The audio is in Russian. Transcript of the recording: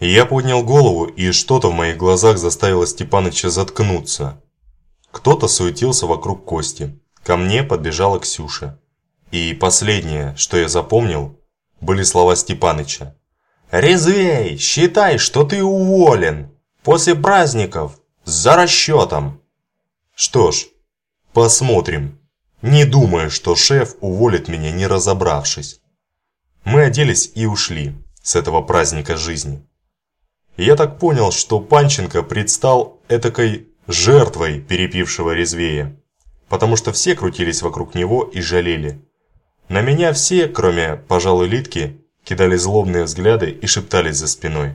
Я поднял голову, и что-то в моих глазах заставило Степаныча заткнуться. Кто-то суетился вокруг Кости. Ко мне подбежала Ксюша. И последнее, что я запомнил, были слова Степаныча. «Резвей! Считай, что ты уволен! После праздников! За расчетом!» Что ж, посмотрим. Не думаю, что шеф уволит меня, не разобравшись. Мы оделись и ушли с этого праздника жизни. Я так понял, что Панченко предстал этакой жертвой перепившего резвея, потому что все крутились вокруг него и жалели. На меня все, кроме, пожалуй, Литки, кидали злобные взгляды и шептались за спиной.